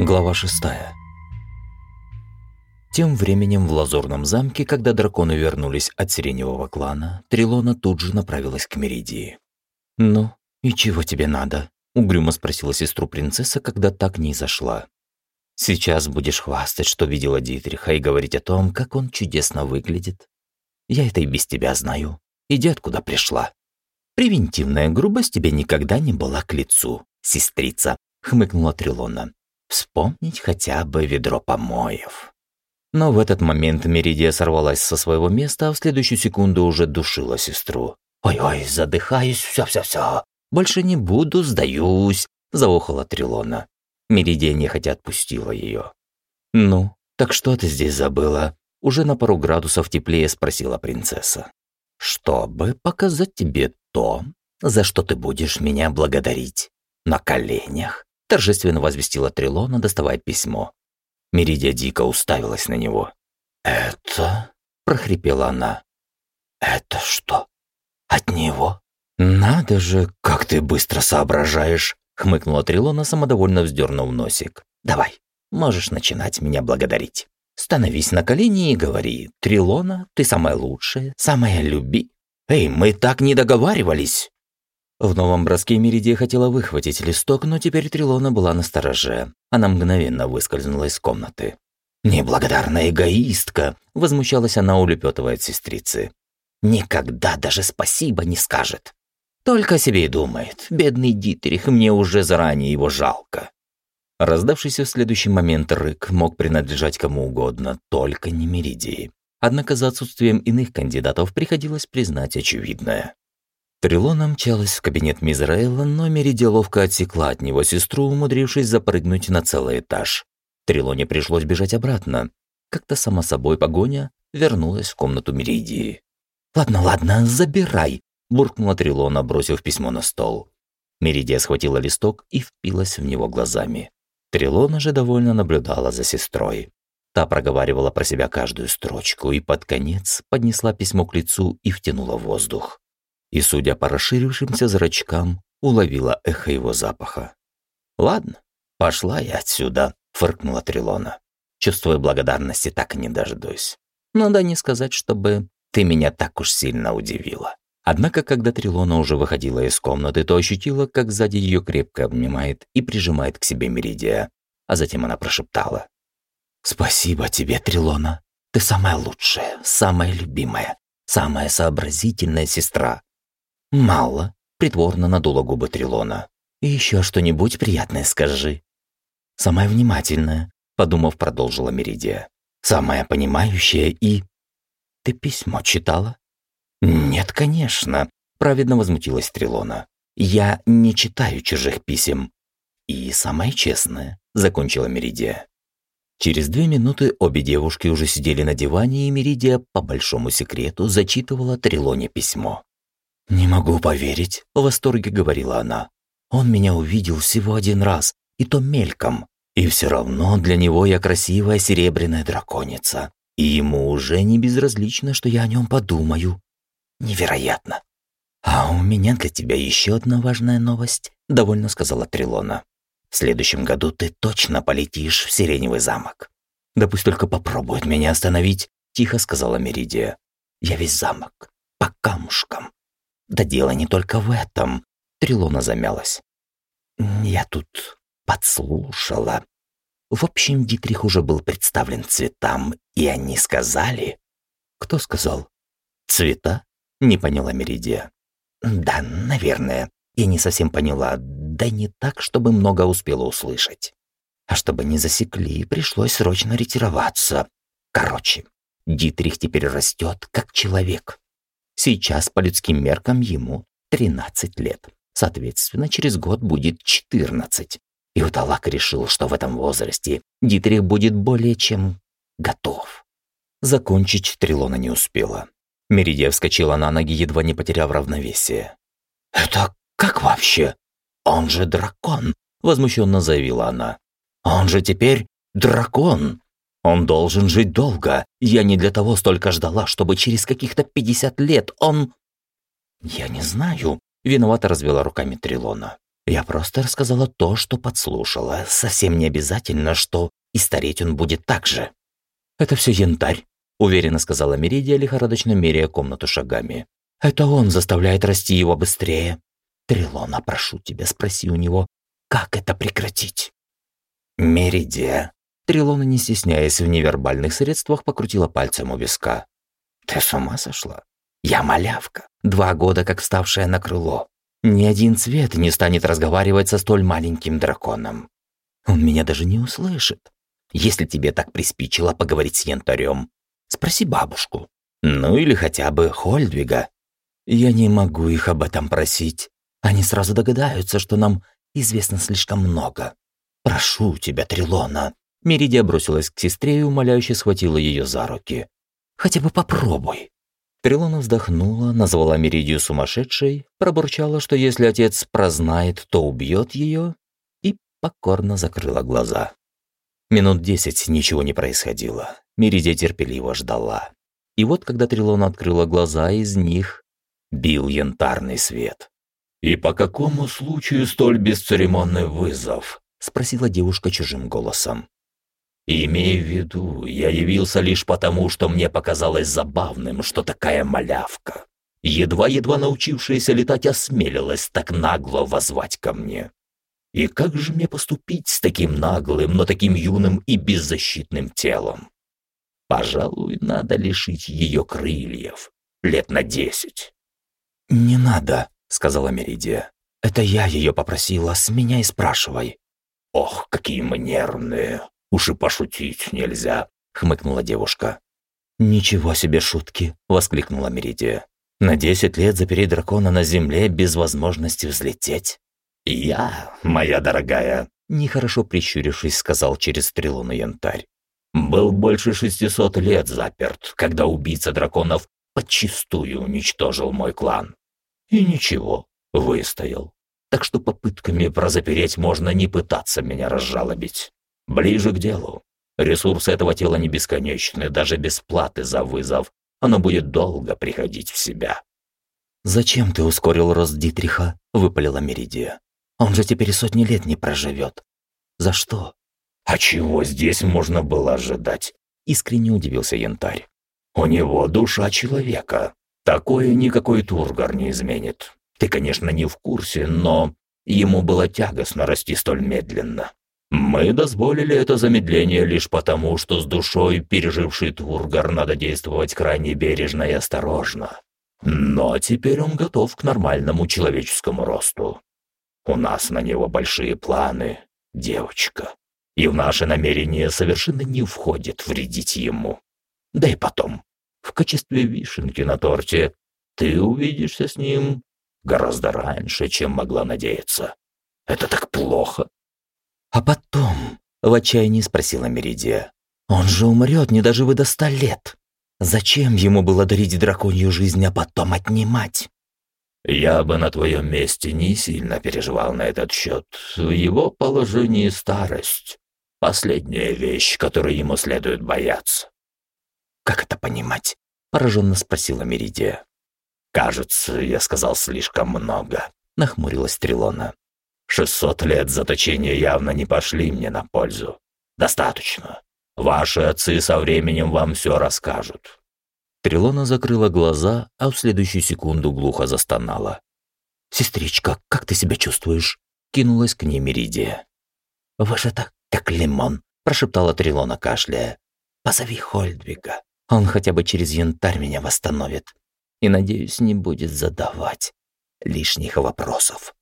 Глава 6. Тем временем в Лазурном замке, когда драконы вернулись от Сиреневого клана, Трилона тут же направилась к Меридии. «Ну, и чего тебе надо?» – угрюмо спросила сестру принцесса, когда так не зашла. «Сейчас будешь хвастать, что видела Дитриха, и говорить о том, как он чудесно выглядит. Я это и без тебя знаю. Иди, откуда пришла. Превентивная грубость тебе никогда не была к лицу, сестрица», – хмыкнула Трилона. Вспомнить хотя бы ведро помоев. Но в этот момент Меридия сорвалась со своего места, а в следующую секунду уже душила сестру. «Ой-ой, задыхаюсь, все-все-все. Больше не буду, сдаюсь», – заохала Трилона. Меридия нехотя отпустила ее. «Ну, так что ты здесь забыла?» Уже на пару градусов теплее спросила принцесса. «Чтобы показать тебе то, за что ты будешь меня благодарить. На коленях торжественно возвестила Трилона, доставая письмо. Меридия дико уставилась на него. «Это?» – прохрипела она. «Это что? От него?» «Надо же, как ты быстро соображаешь!» – хмыкнула Трилона, самодовольно вздернув носик. «Давай, можешь начинать меня благодарить. Становись на колени и говори, Трилона, ты самая лучшая, самая люби...» «Эй, мы так не договаривались!» В новом броске Меридия хотела выхватить листок, но теперь Трилона была на стороже. Она мгновенно выскользнула из комнаты. «Неблагодарная эгоистка!» – возмущалась она, улепетывая от сестрицы. «Никогда даже спасибо не скажет. Только о себе и думает. Бедный Дитрих, мне уже заранее его жалко». Раздавшийся в следующий момент рык мог принадлежать кому угодно, только не Меридии. Однако за отсутствием иных кандидатов приходилось признать очевидное. Трилона мчалась в кабинет Мизраэла, но Меридия ловко отсекла от него сестру, умудрившись запрыгнуть на целый этаж. Трилоне пришлось бежать обратно. Как-то сама собой погоня вернулась в комнату Меридии. «Ладно, ладно, забирай», – буркнула Трилона, бросив письмо на стол. Меридия схватила листок и впилась в него глазами. Трилона же довольно наблюдала за сестрой. Та проговаривала про себя каждую строчку и под конец поднесла письмо к лицу и втянула воздух и, судя по расширившимся зрачкам, уловила эхо его запаха. «Ладно, пошла я отсюда», — фыркнула Трилона. «Чувствую благодарности, так и не дождусь. Надо не сказать, чтобы ты меня так уж сильно удивила». Однако, когда Трилона уже выходила из комнаты, то ощутила, как сзади ее крепко обнимает и прижимает к себе Меридия. А затем она прошептала. «Спасибо тебе, Трилона. Ты самая лучшая, самая любимая, самая сообразительная сестра, «Мало», — притворно надула губы Трилона. «И еще что-нибудь приятное скажи». «Самая внимательная», — подумав, продолжила Меридия. «Самая понимающая и...» «Ты письмо читала?» «Нет, конечно», — праведно возмутилась Трилона. «Я не читаю чужих писем». «И самое честное», — закончила Меридия. Через две минуты обе девушки уже сидели на диване, и Меридия по большому секрету зачитывала Трилоне письмо. «Не могу поверить», – в восторге говорила она. «Он меня увидел всего один раз, и то мельком. И все равно для него я красивая серебряная драконица. И ему уже не безразлично, что я о нем подумаю. Невероятно. А у меня для тебя еще одна важная новость, довольно сказала Трилона. В следующем году ты точно полетишь в Сиреневый замок. Да пусть только попробует меня остановить, тихо сказала Меридия. Я весь замок, по камушкам. Да дело не только в этом. Трилона замялась. Я тут подслушала. В общем, Дитрих уже был представлен цветам, и они сказали... Кто сказал? Цвета? Не поняла Меридия. Да, наверное. Я не совсем поняла. Да не так, чтобы много успела услышать. А чтобы не засекли, пришлось срочно ретироваться. Короче, Дитрих теперь растет как человек. Сейчас по людским меркам ему 13 лет. Соответственно, через год будет 14. И Уталак решил, что в этом возрасте Дитрих будет более чем готов. Закончить Трилона не успела. Меридия вскочила на ноги, едва не потеряв равновесие. «Это как вообще? Он же дракон!» – возмущенно заявила она. «Он же теперь дракон!» Он должен жить долго. Я не для того столько ждала, чтобы через каких-то 50 лет он... Я не знаю. Виновато развела руками Трилона. Я просто рассказала то, что подслушала. Совсем не обязательно, что и стареть он будет так же. Это все янтарь, уверенно сказала Меридия, лихорадочно меряя комнату шагами. Это он заставляет расти его быстрее. Трилона, прошу тебя, спроси у него, как это прекратить? Меридия. Трилона, не стесняясь в невербальных средствах, покрутила пальцем у виска. Ты с ума сошла? Я малявка, два года как вставшая на крыло. Ни один цвет не станет разговаривать со столь маленьким драконом. Он меня даже не услышит. Если тебе так приспичило поговорить с янтарем, спроси бабушку. Ну или хотя бы Хольдвига. Я не могу их об этом просить. Они сразу догадаются, что нам известно слишком много. Прошу тебя, Трилона. Меридия бросилась к сестре и умоляюще схватила ее за руки. Хотя бы попробуй. Трилона вздохнула, назвала Меридию сумасшедшей, пробурчала, что если отец прознает, то убьет ее, и покорно закрыла глаза. Минут десять ничего не происходило. Меридия терпеливо ждала. И вот, когда Трилона открыла глаза, из них бил янтарный свет. «И по какому случаю столь бесцеремонный вызов?» – спросила девушка чужим голосом. «Имей в виду, я явился лишь потому, что мне показалось забавным, что такая малявка, едва-едва научившаяся летать, осмелилась так нагло возвать ко мне. И как же мне поступить с таким наглым, но таким юным и беззащитным телом? Пожалуй, надо лишить ее крыльев. Лет на десять. «Не надо», — сказала Меридия. «Это я ее попросила, с меня и спрашивай». «Ох, какие мы нервные! Уж и пошутить нельзя», — хмыкнула девушка. «Ничего себе шутки!» — воскликнула Меридия. «На десять лет запереть дракона на земле без возможности взлететь. «Я, моя дорогая», — нехорошо прищурившись, сказал через стрелу на янтарь, «был больше шестисот лет заперт, когда убийца драконов подчистую уничтожил мой клан. И ничего, выстоял. Так что попытками прозапереть можно не пытаться меня разжалобить. Ближе к делу. Ресурсы этого тела не бесконечны, даже без платы за вызов. Оно будет долго приходить в себя». «Зачем ты ускорил рост Дитриха?» — выпалила Меридия. Он же теперь сотни лет не проживет. За что? А чего здесь можно было ожидать? Искренне удивился Янтарь. У него душа человека. Такое никакой Тургар не изменит. Ты, конечно, не в курсе, но ему было тягостно расти столь медленно. Мы дозволили это замедление лишь потому, что с душой, переживший Тургар, надо действовать крайне бережно и осторожно. Но теперь он готов к нормальному человеческому росту. У нас на него большие планы, девочка. И в наше намерение совершенно не входит вредить ему. Да и потом, в качестве вишенки на торте, ты увидишься с ним гораздо раньше, чем могла надеяться. Это так плохо. А потом, в отчаянии спросила Меридия, он же умрет, не доживы до ста лет. Зачем ему было дарить драконью жизнь, а потом отнимать? Я бы на твоем месте не сильно переживал на этот счет. В его положении старость — последняя вещь, которой ему следует бояться. «Как это понимать?» — пораженно спросила Меридия. «Кажется, я сказал слишком много», — нахмурилась Трилона. «Шестьсот лет заточения явно не пошли мне на пользу. Достаточно. Ваши отцы со временем вам все расскажут. Трилона закрыла глаза, а в следующую секунду глухо застонала. «Сестричка, как ты себя чувствуешь?» Кинулась к ней Меридия. «Вы же так, как лимон», – прошептала Трилона, кашляя. «Позови Хольдвига. Он хотя бы через янтарь меня восстановит. И, надеюсь, не будет задавать лишних вопросов».